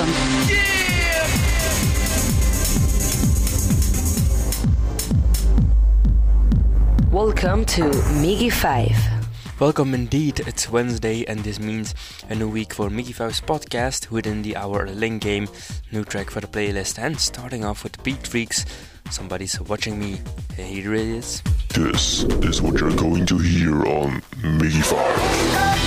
awesome. Yeah! Welcome to Miggy 5. Welcome indeed, it's Wednesday and this means a new week for Miggy 5's podcast within the hour link game, new track for the playlist and starting off with Beatfreakz. Somebody's watching me, here it is. This is what you're going to hear on Miggy 5.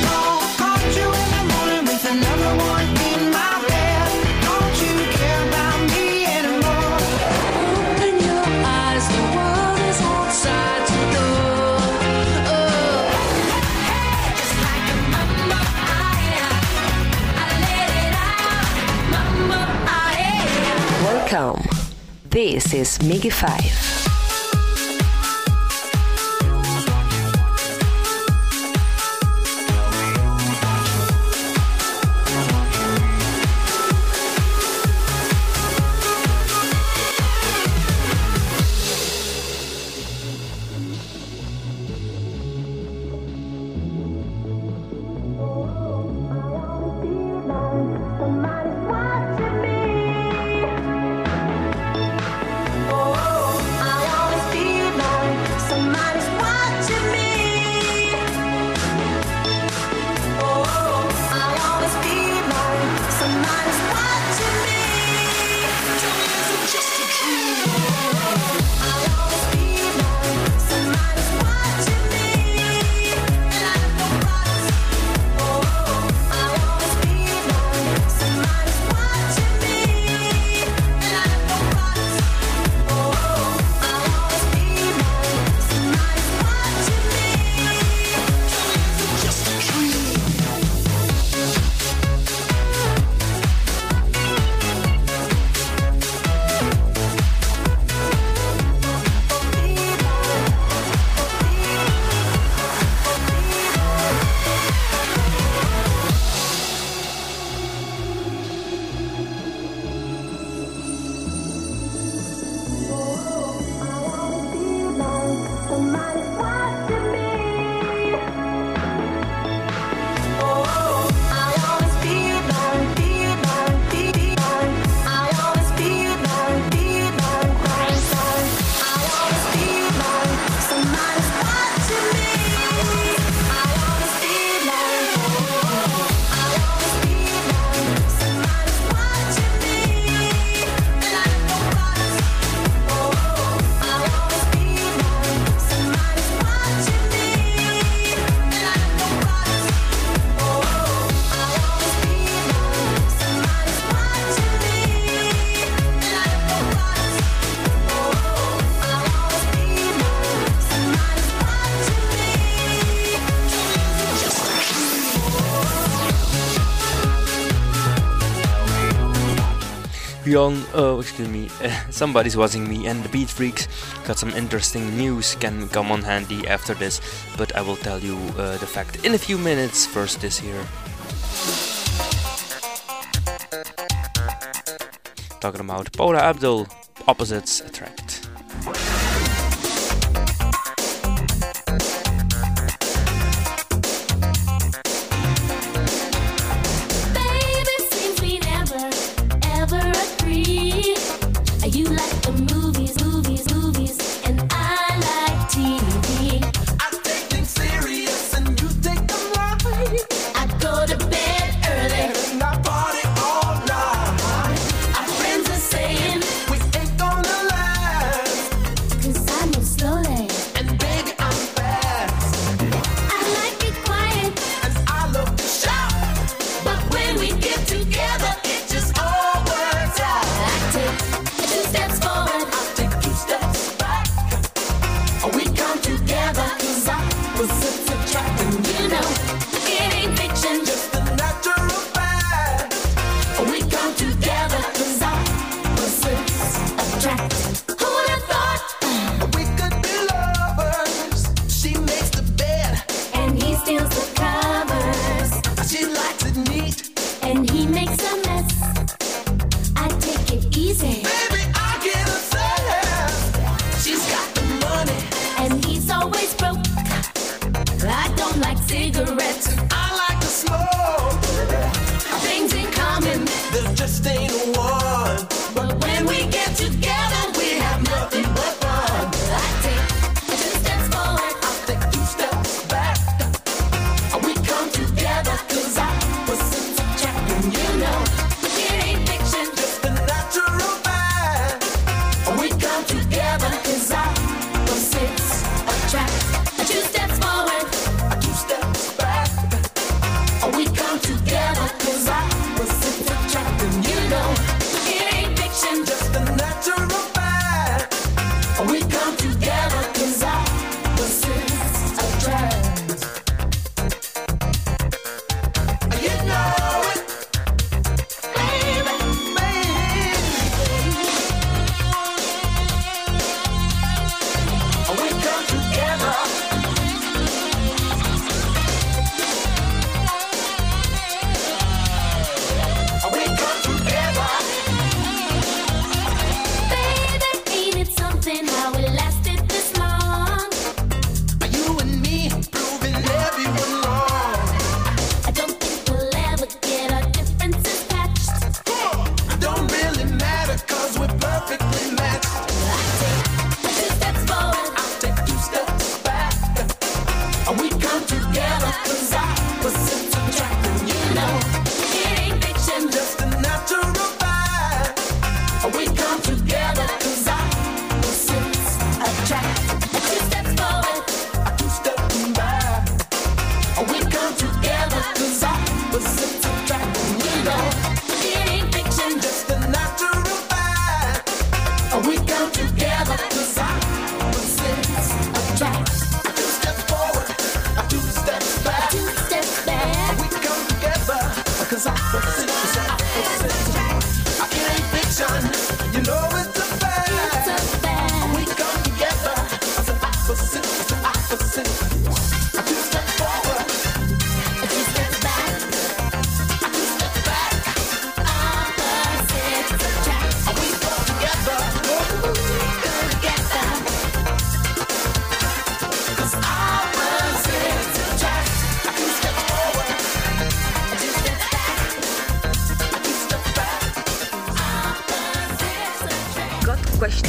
This is Miggy 5. Patreon, oh, uh, excuse me, uh, somebody's watching me and the Beatfreakz got some interesting news can come on handy after this, but I will tell you uh, the fact in a few minutes. First, this here. Talking about Paula Abdul, Opposites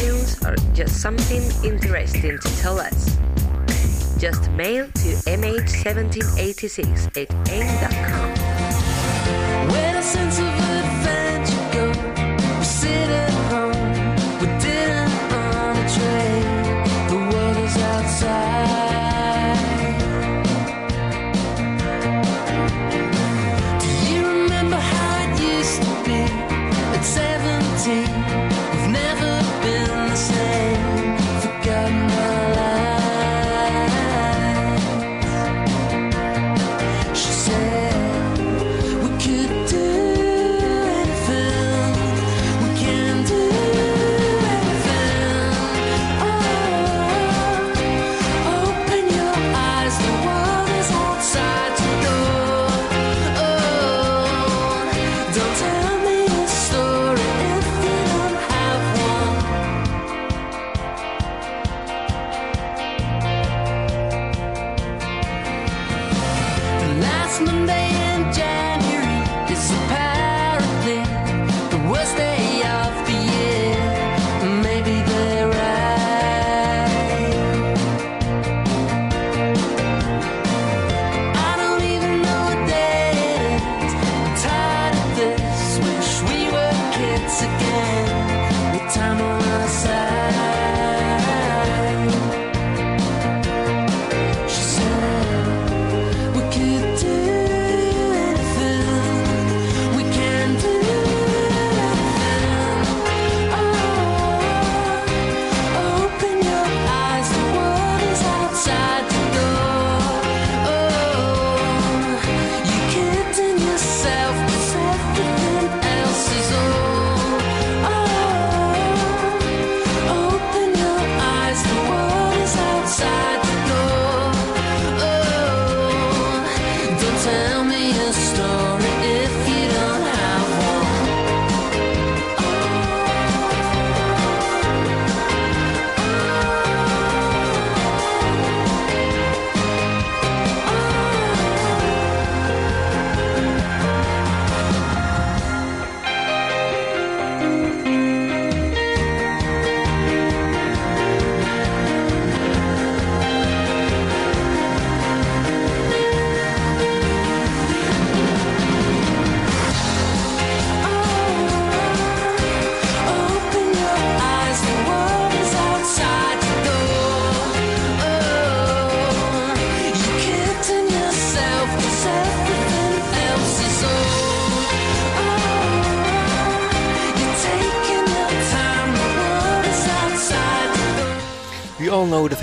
details or just something interesting to tell us, just mail to mh1786 at aim.com.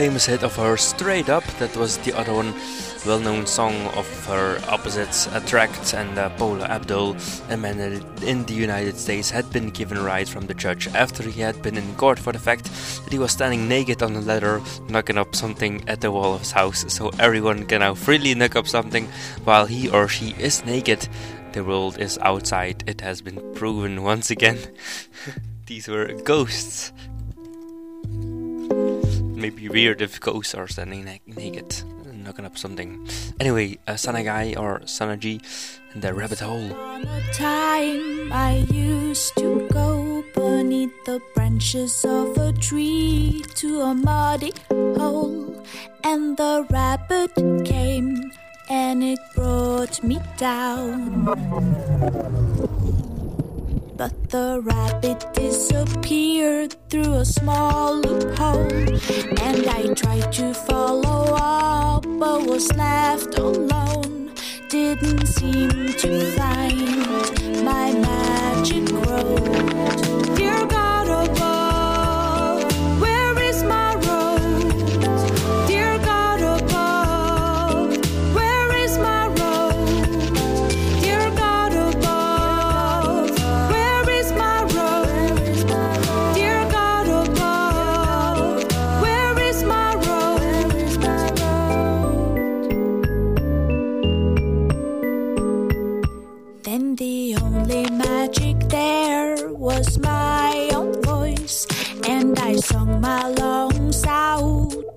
famous hit of her Straight Up, that was the other one well known song of her Opposites uh, Attract and uh, Paula Abdul, a man in the United States had been given a ride from the judge after he had been in court for the fact that he was standing naked on a ladder knocking up something at the wall of his house, so everyone can now freely knock up something while he or she is naked. The world is outside, it has been proven once again. These were ghosts maybe weird if ghosts are standing na- naked knocking up something. Anyway, uh, Sanagai or Sanaji and the rabbit hole. Time I used to go beneath the branches of a tree to a muddy hole, and the rabbit came and it brought me down. But the rabbit disappeared through a small loophole. And I tried to follow up, but was left alone. Didn't seem to find my magic road. Dear God.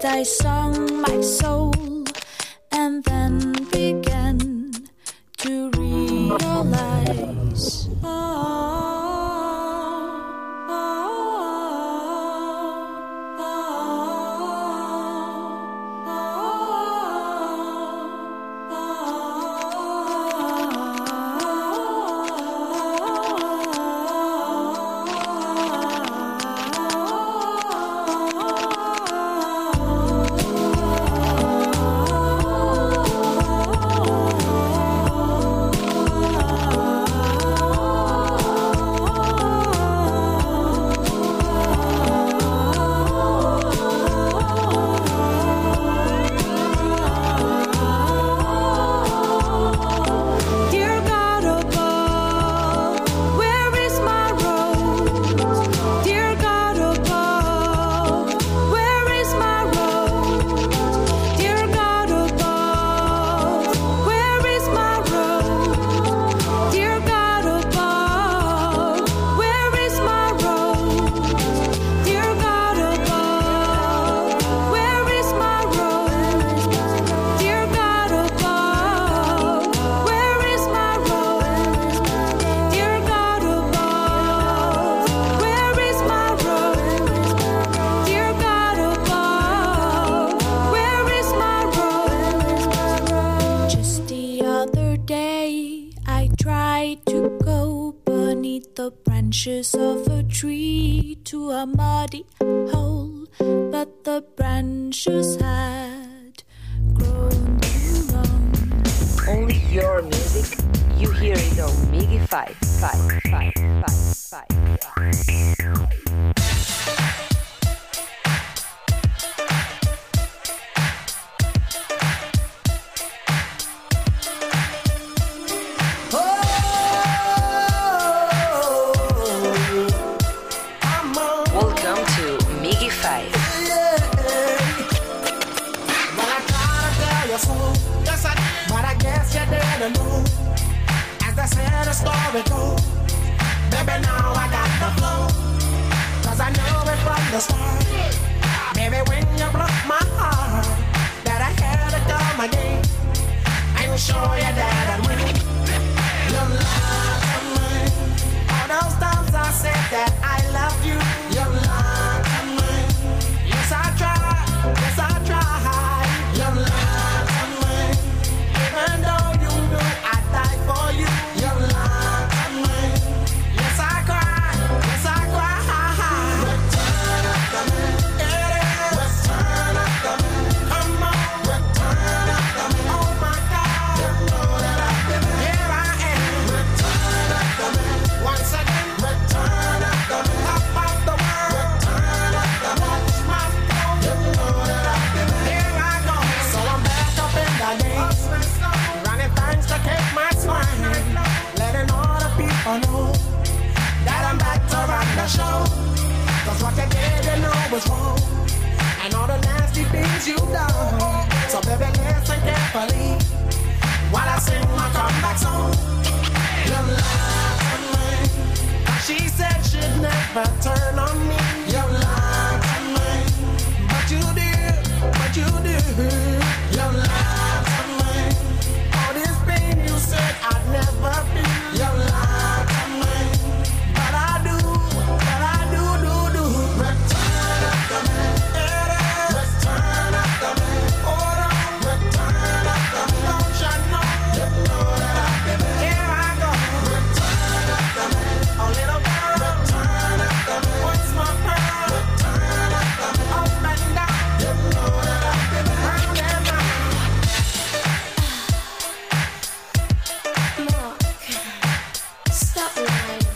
thy song, my soul, and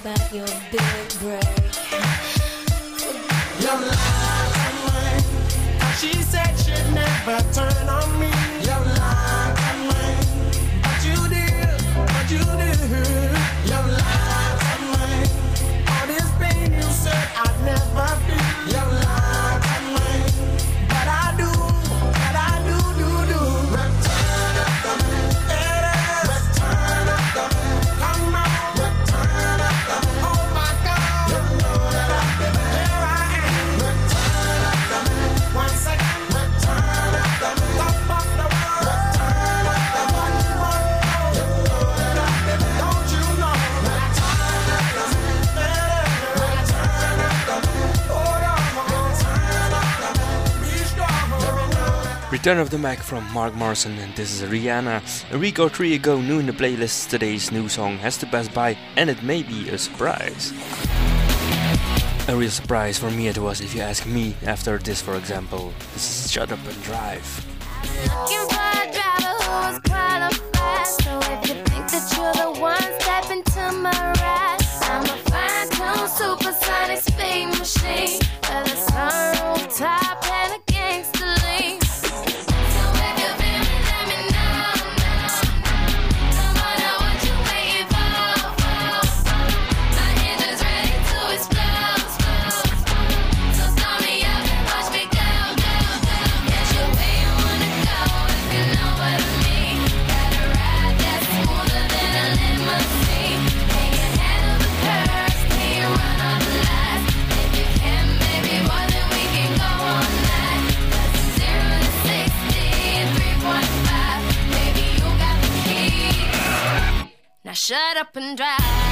about your big break. Your lies are mine. She said she'd never turn on me. Return of the Mack from Mark Morrison and this is Rihanna. A week or three ago new in the playlist, today's new song has to pass by and it may be a surprise. A real surprise for me it was if you ask me after this for example. This is Shut Up and Drive. shut up and drive.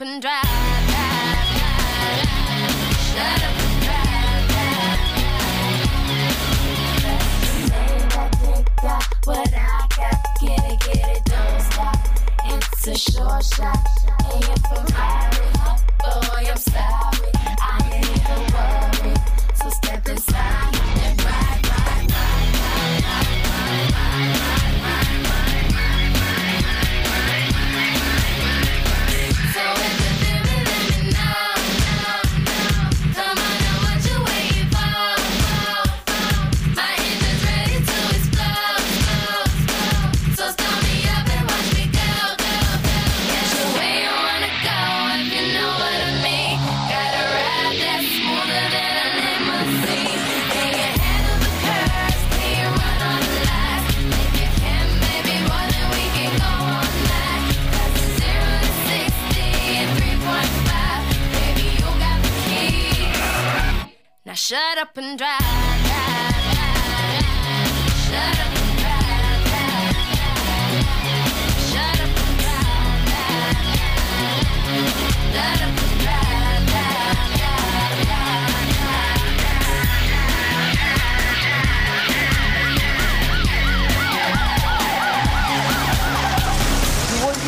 up and drive. up and drive.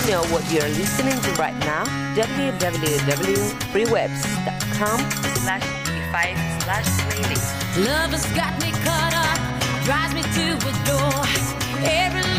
Know what you're listening to right now, www.freewebs.com slash 5 are slaving. Love has got me caught up, drives me to the door. Every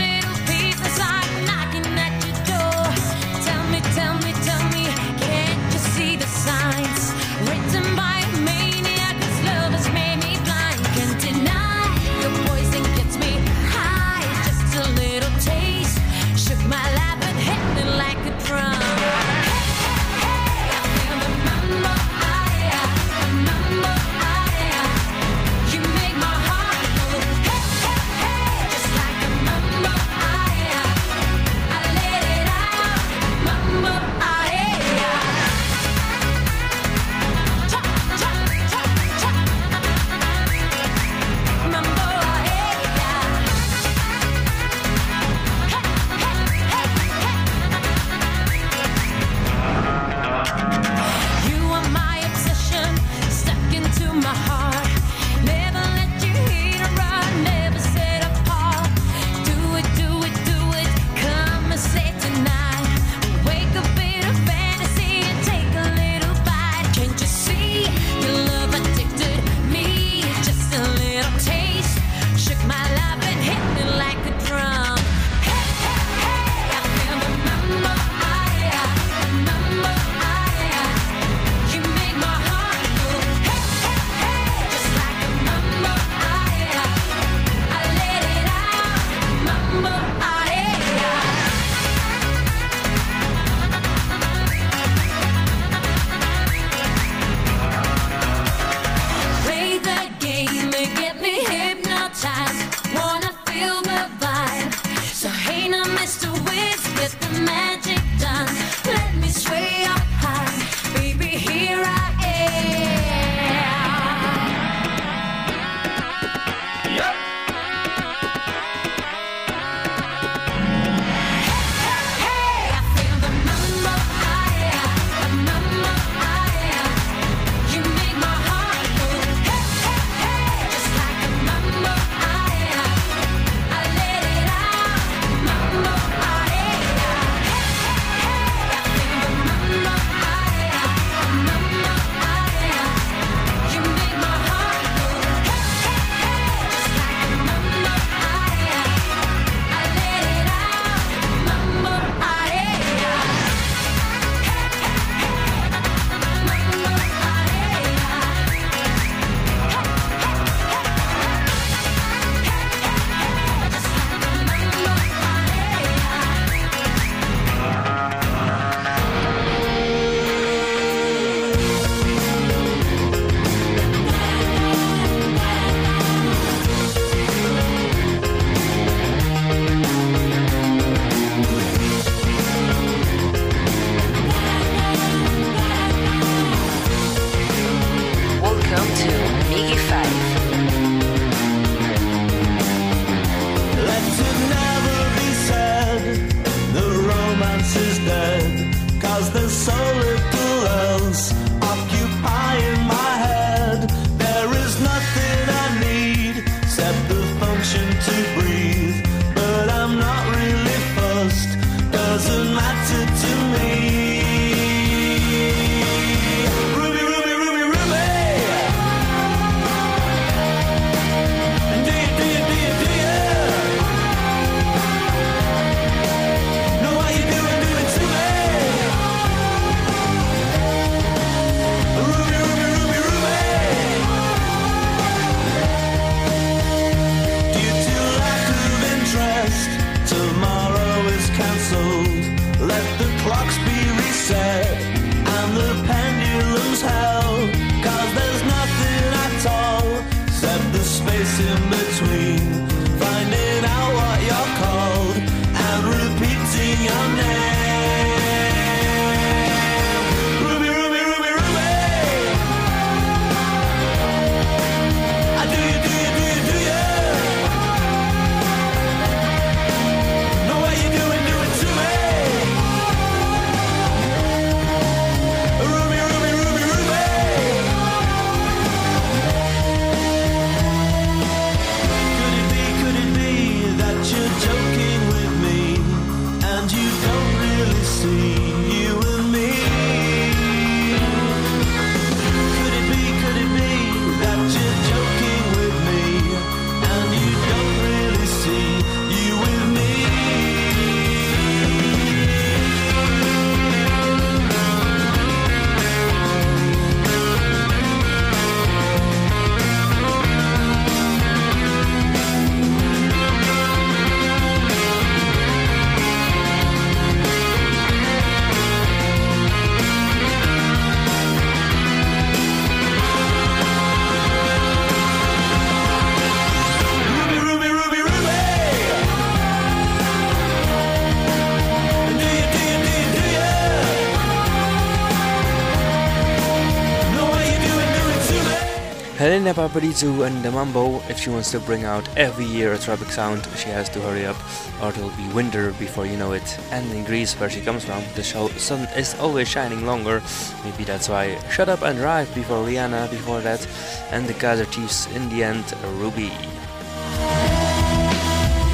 Helena Paparizou and the Mambo, if she wants to bring out every year a tropic sound, she has to hurry up, or it'll be winter before you know it. And in Greece, where she comes from, the sun is always shining longer. Maybe that's why Shut Up and Drive before Rihanna, before that, and the Kaiser Chiefs in the end, Ruby.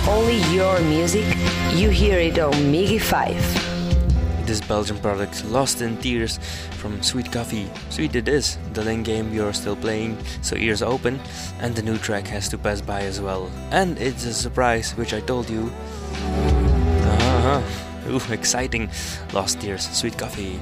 Only your music, you hear it on Miggy 5. This Belgian product, Lost in Tears from Sweet Coffee. Sweet it is, the lane game you're still playing, so ears open, and the new track has to pass by as well. And it's a surprise, which I told you. Uh-huh. Ooh, exciting. Lost Tears, Sweet Coffee.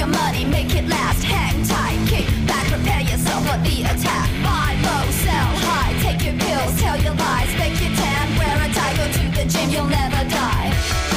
your money, make it last. Hang tight, kick back, prepare yourself for the attack. Buy low, sell high, take your pills, tell your lies, make your tan, wear a tie, go to the gym, you'll never die.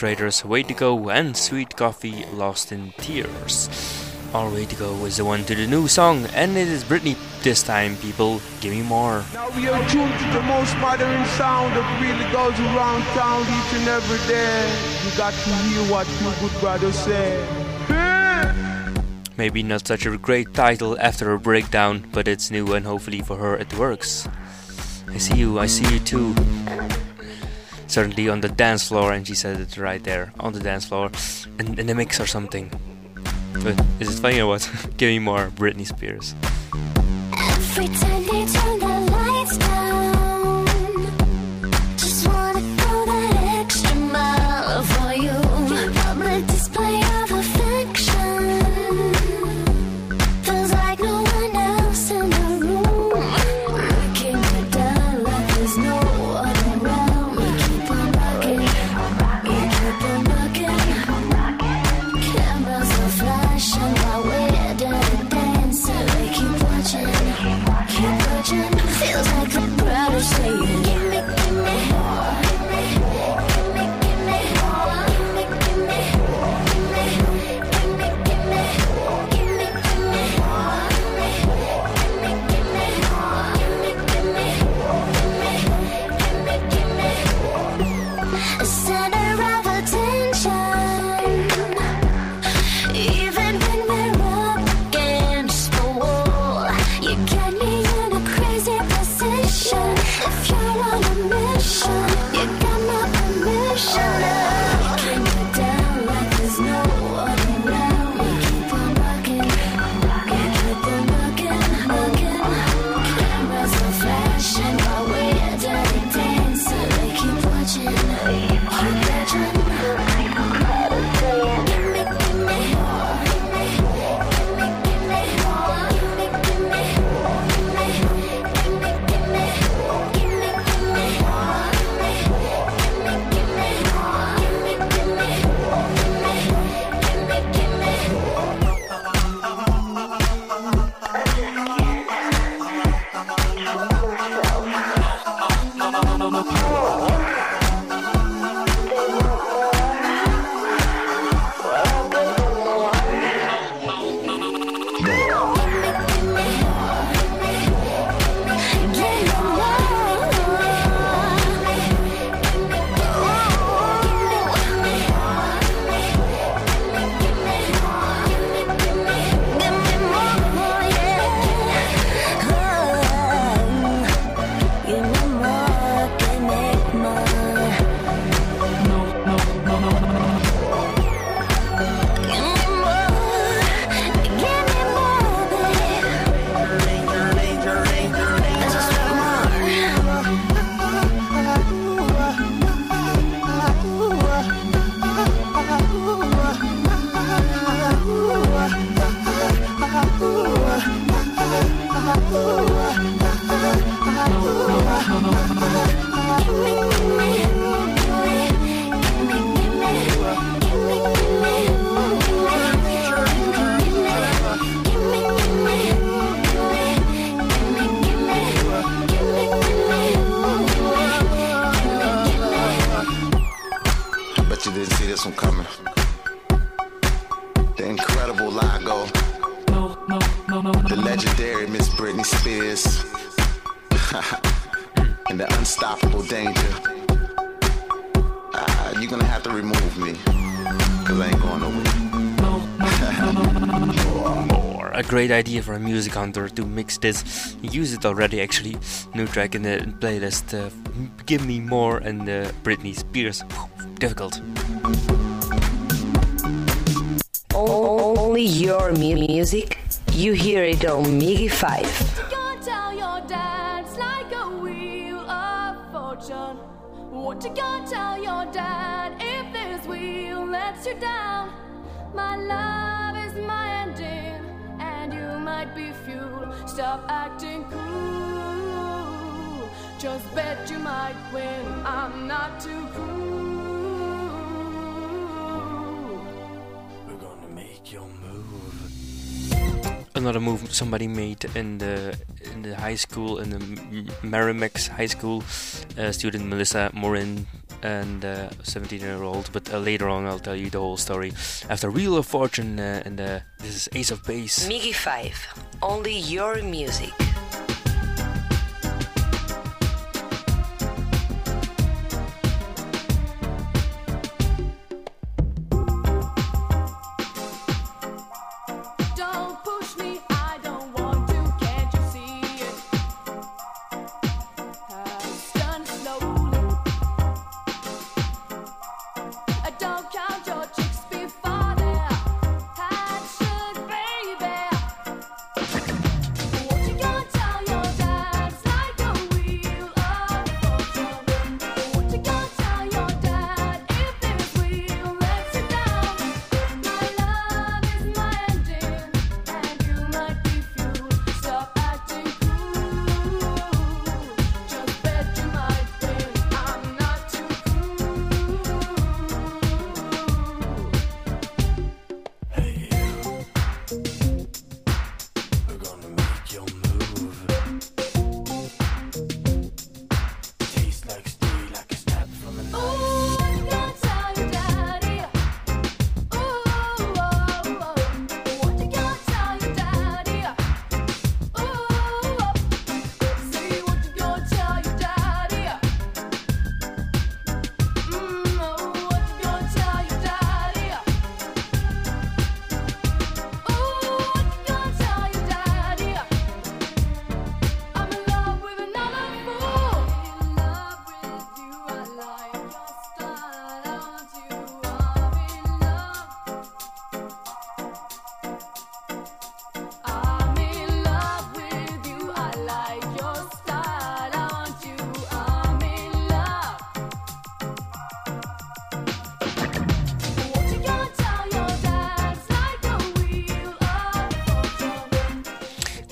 traders Way to Go and Sweet Coffee Lost in Tears. Our way to go is the one to the new song, and it is Britney this time, people. Give me more. Now we are tuned to the most modern sound that really goes around town each and every day. You got to hear what your good brother said. Maybe not such a great title after a breakdown, but it's new and hopefully for her it works. I see you, I see you too certainly on the dance floor, and she said it right there on the dance floor, in, in the mix or something. But is it funny or what? Give me more Britney Spears. Great idea for a music hunter to mix this. Use it already, actually. New track in the playlist. Uh, Give me more and uh, Britney Spears. Difficult. Only your mu- music. You hear it on MIGY 5. Might be fuel. Stop acting cool. Just bet you might win. I'm not too cool. We're gonna make your move. Another move somebody made in the in the high school in the Merrimack High School uh, student Melissa Morin and uh, 17 year old. But uh, later on, I'll tell you the whole story. After Wheel of Fortune, uh, and uh, this is Ace of Base. MIGY 5. Only your music.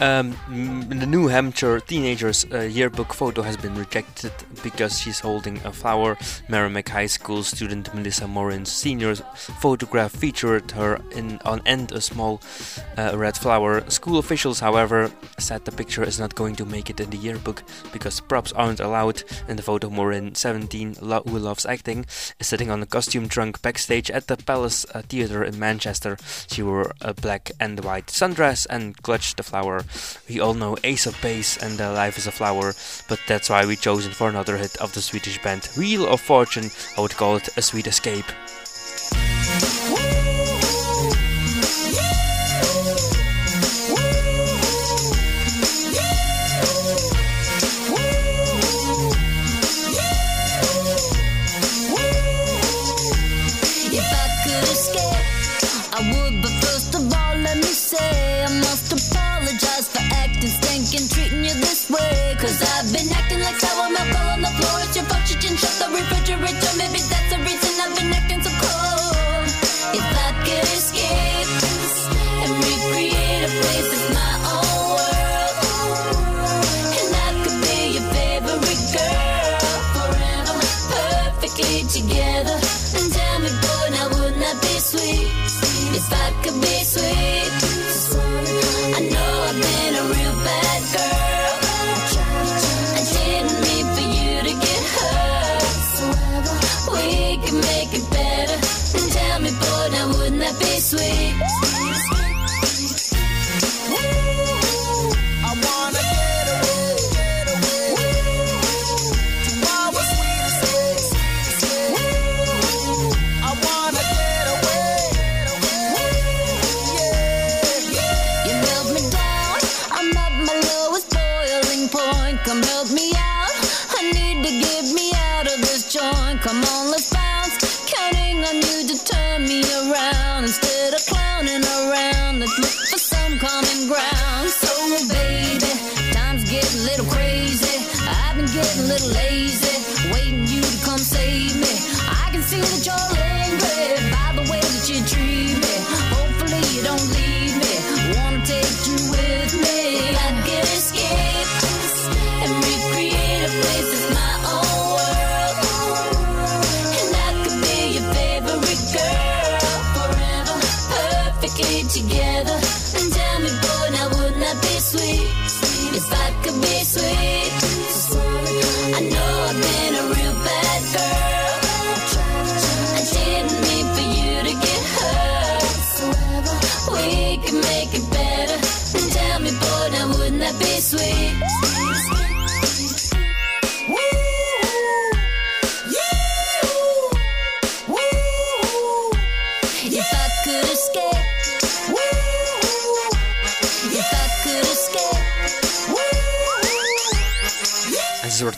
Um, the New Hampshire teenager's uh, yearbook photo has been rejected because she's holding a flower. Merrimack High School student Melissa Morin's senior photograph featured her in on end a small uh, red flower. School officials, however, said the picture is not going to make it in the yearbook because props aren't allowed. In the photo, Morin, 17, lo- who loves acting, is sitting on a costume trunk backstage at the Palace uh, Theatre in Manchester. She wore a black and white sundress and clutched the flower. We all know Ace of Base and uh, Life is a Flower, but that's why we chosen for another hit of the Swedish band Wheel of Fortune. I would call it a sweet escape.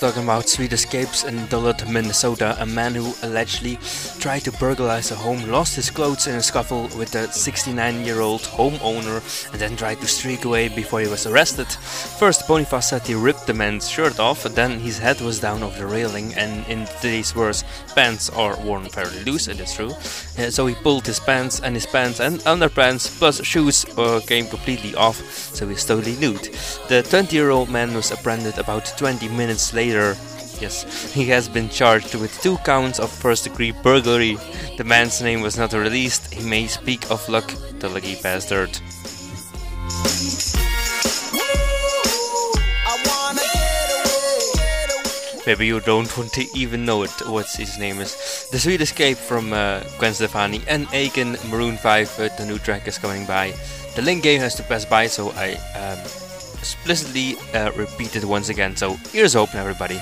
Talking about sweet escapes in Duluth, Minnesota, a man who allegedly tried to burglarize a home lost his clothes in a scuffle with a 69 year old homeowner and then tried to streak away before he was arrested. First, Boniface said he ripped the man's shirt off, then his head was down over the railing, and in today's words, pants are worn fairly loose, it is true. Uh, so he pulled his pants, and his pants and underpants plus shoes uh, came completely off, so he's totally nude. The 20 year old man was apprehended about 20 minutes later. Yes, he has been charged with two counts of first degree burglary. The man's name was not released. He may speak of luck, the lucky bastard. Maybe you don't want to even know it, what his name is. The Sweet Escape from uh, Gwen Stefani and Akon Maroon 5, uh, the new track is coming by. The link game has to pass by, so I um, explicitly uh, repeat it once again. So ears open, everybody.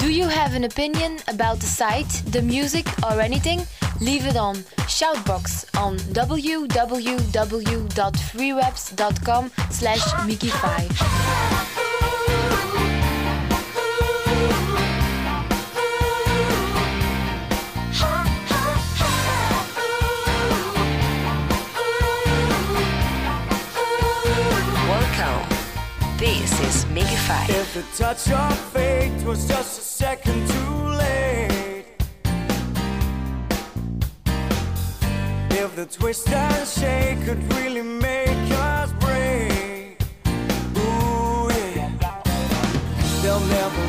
Do you have an opinion about the site, the music, or anything? Leave it on Shoutbox on www.freewebs.com slash MIGY5. This is 5. If the touch of fate was just a second too late. If the twist and shake could really make us break. Ooh, yeah. They'll never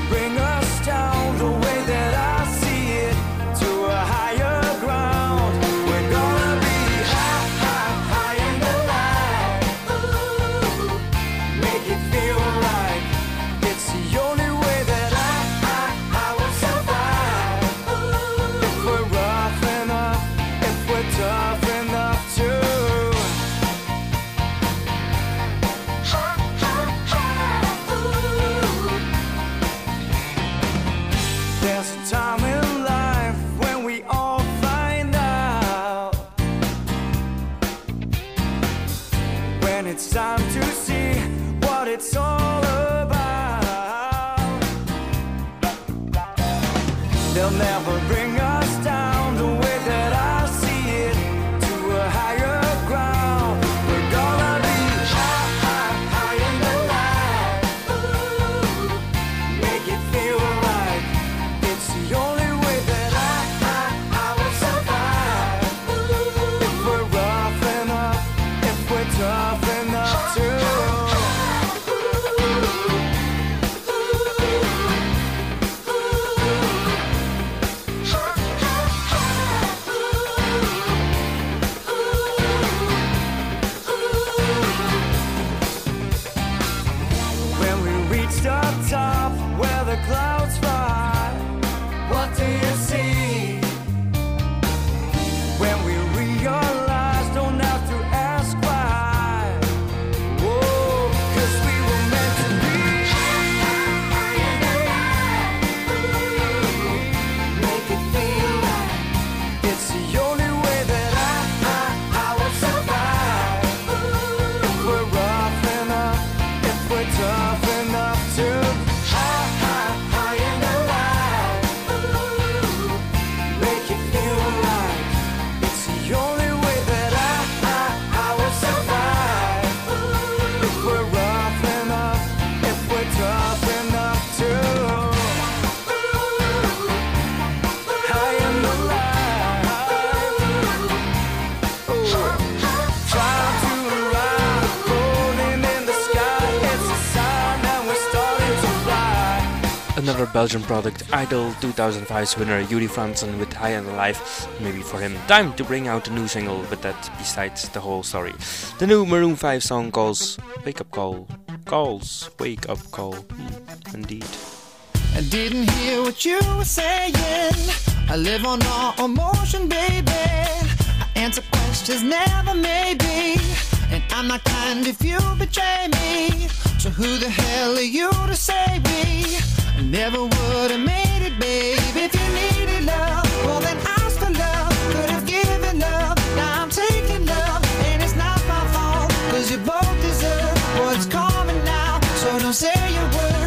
Belgian product, Idol 2005's winner Joeri Fransen with High and Alive. Maybe for him, time to bring out a new single, but that besides the whole story. The new Maroon 5 song calls Wake Up Call. Calls Wake Up Call. Hmm, indeed. I didn't hear what you were saying. I live on raw emotion, baby. I answer questions, never maybe. And I'm not kind if you betray me. So who the hell are you to save me? Never would have made it, babe. If you needed love, well then ask for love. Could have given love, now I'm taking love. And it's not my fault, cause you both deserve what's coming now. So don't say a word.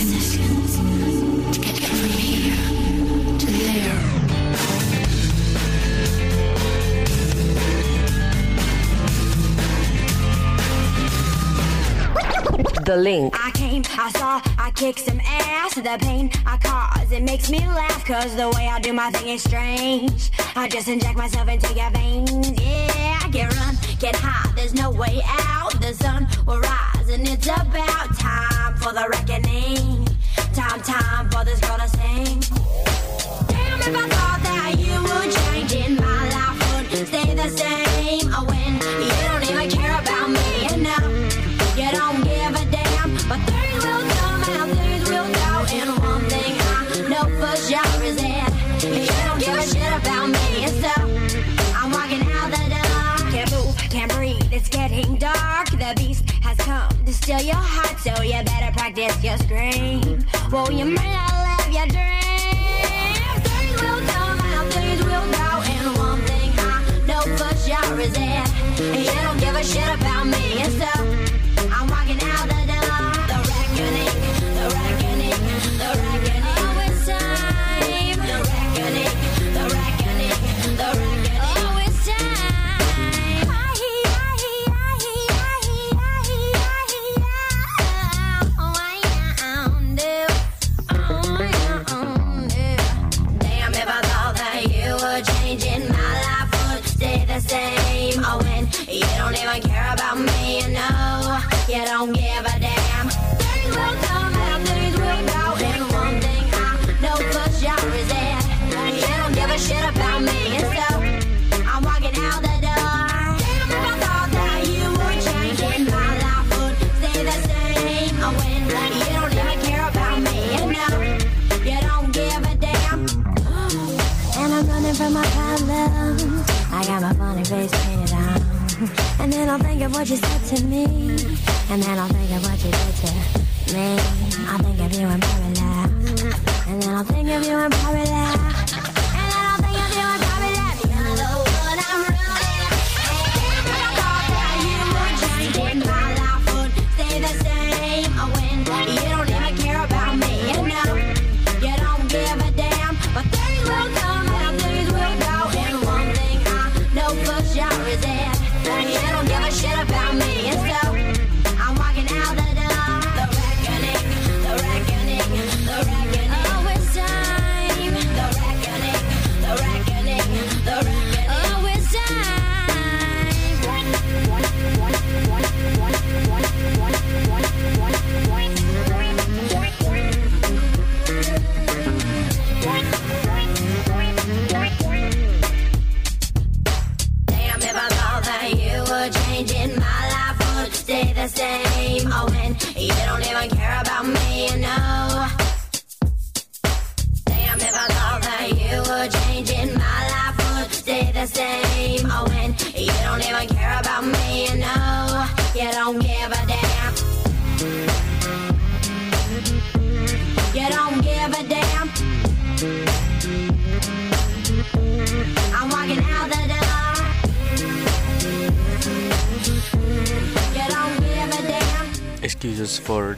The link. I came, I saw, I kicked some ass. The pain I cause, it makes me laugh. Cause the way I do my thing is strange. I just inject myself into your veins. Yeah, I get run, get high. There's no way out. The sun will rise, and it's about time for the reckoning. Time, time for this girl to sing. Damn, if I thought that you would change in my life would stay the same. To steal your heart, so you better practice your scream. Well, you may not live your dream. Things will come and things will go. And one thing I know for sure is that you don't give a shit about me. And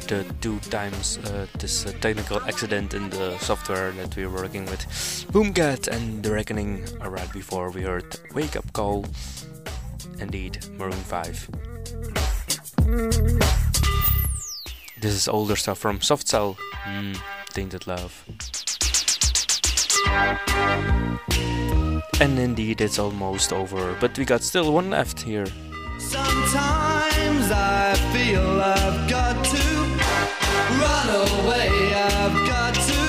the two times uh, this uh, technical accident in the software that we were working with. Boomkat and The Wreckoning, right before we heard Wake Up Call, indeed, Maroon 5. This is older stuff from Soft Cell, mm, Tainted Love. And indeed, it's almost over, but we got still one left here. Sometimes I feel I've got to Run away, I've got to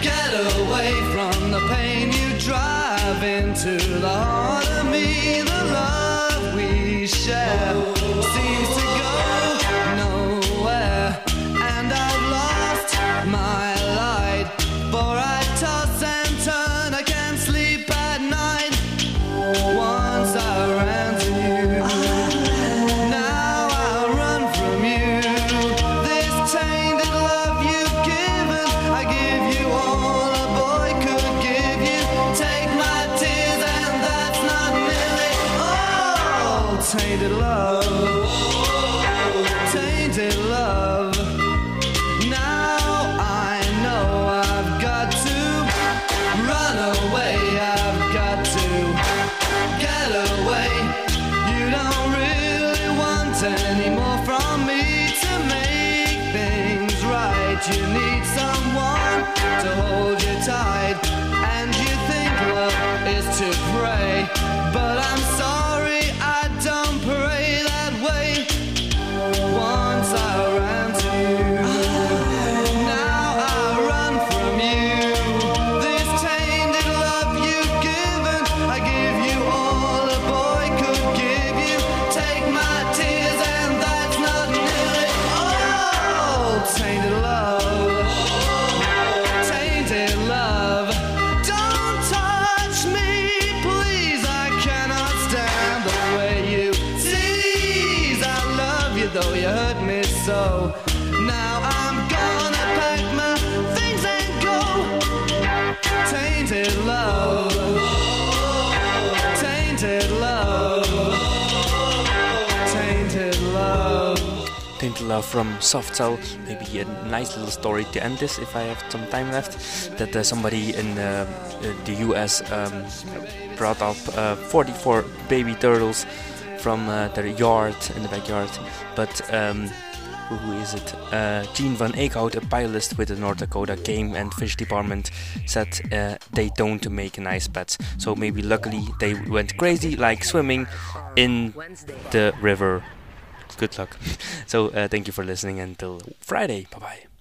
get away from the pain you drive into the heart of me, the love we share. tainted love, tainted love. Uh, from Soft Cell, Maybe a nice little story to end this if I have some time left. That uh, somebody in uh, uh the US um, brought up uh, 44 baby turtles from their yard in the backyard. But um, who is it? Uh, Gene Van Eekhout, a pilot with the North Dakota Game and Fish Department, said uh, they don't make nice pets. So maybe luckily they went crazy, like swimming in the river good luck. so uh, thank you for listening until Friday. Bye bye.